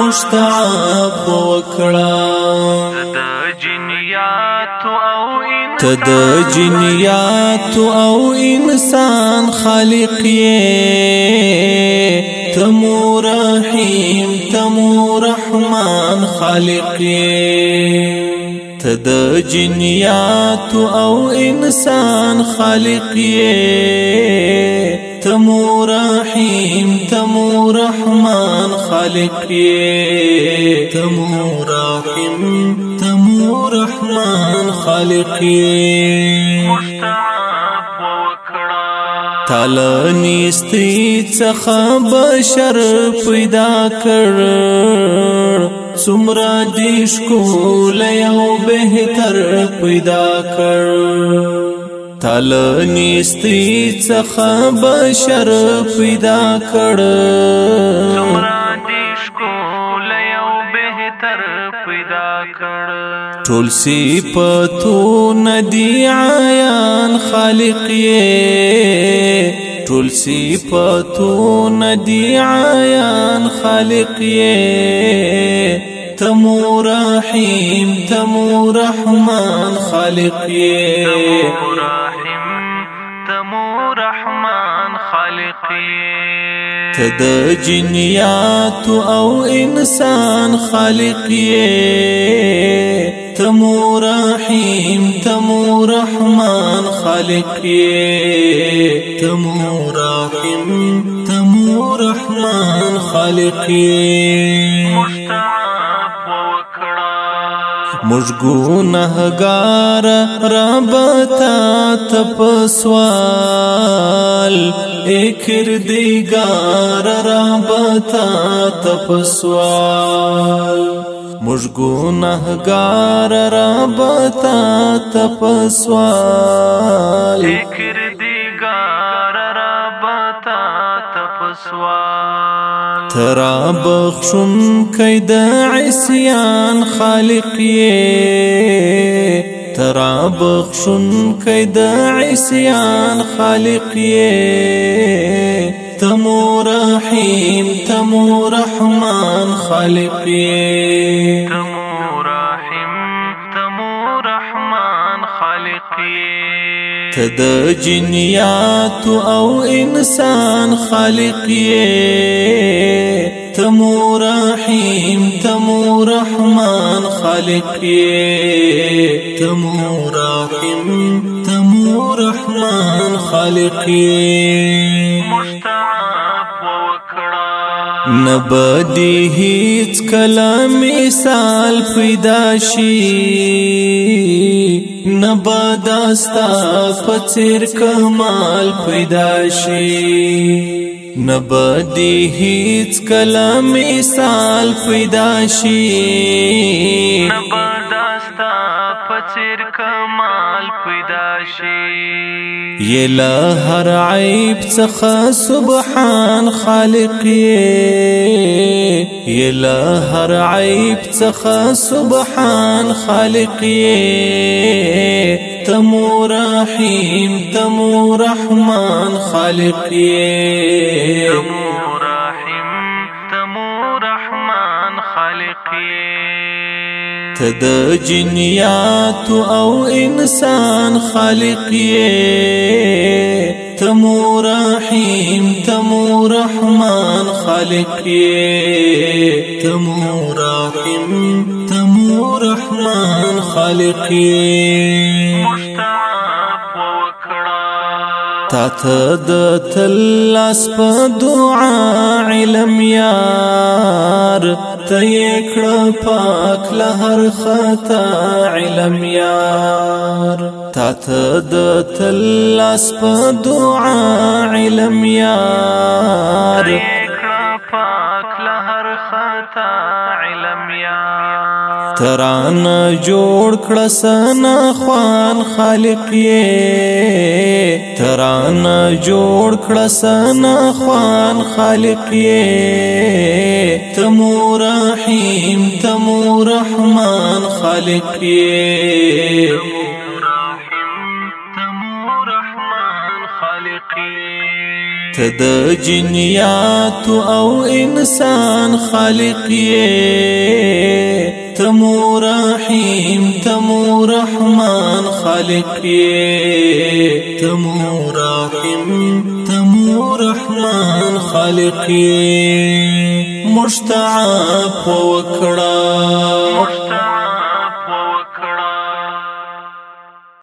مشتعب وکړه تد جنیات أو إنسان. خالق یې تمو رحیم تمو رحمان خالق یې تد جنیات أو إنسان خالق یې تمو رحیم تمو رحمان خالق یې. تمو رحیم تمو رحمان خالق یې. تعالی نیستی څخه بشر پیدا کړ. څومره دیش کول یو بهتر پیدا کړ تل نیستی څخه بشر پیدا کړ. ټول صفاتو ندی عیان خالق یې. ټول صفاتو ندی عیان خالق یې تمو رحیم تمو رحمان خالق یې تد جنیات أو إنسان خالق یې تمو رحیم تمو رحمان خالق یې تمو رحیم تمو رحمان خالق یې مش ګناهګار رب تا تپسوال۔ اخر دیګار رب تا تپسوال۔ مش ګناهګار رب تا تپسوال۔ اخر دیګار رب تا تپسوال ترا بخشن کید عصیان خالق یې ترا بخشن کید عصیان خالق یې تمو رحیم تمو رحمان خالق یې تد جنیات أو إنسان خالق تمو رحیم تمو رحمان خالق تمو رحیم تمو رحمان خالق نبدی هیڅ کلا مثال پیدا شي. نبداستا پڅیر کمال پیدا شي. نبدی هیڅ کله مثال پیدا شي. نبداستا پچیر کمال پیدا شي. یلا هر عیب څخه سبحان خالق یلا هر عیب څخه سبحان خالق تمو رحیم تمو رحمان خالق تمو تد جنیات أو انسان خالق تمو رحیم تمو رحمان خالق تمو رحیم تمو رحمان خالق تا ته د تل اس په دعا علم یار. ته کړه پاک له هر خطا علم یار. تا ته د تل اس په دعا علم یار. پاک له هر خطا علم یار. تران جوړ کړه سنا خوان خالق یې. تران جوړ کړه سنا خوان خالق یې. تمو رحیم تمو رحمان خالق یې. تد جنیات او انسان خالق یې تمو رحیم تمو رحمان خالق یې. تمو رحیم تمو رحمان خالق یې. مشتعب وکړه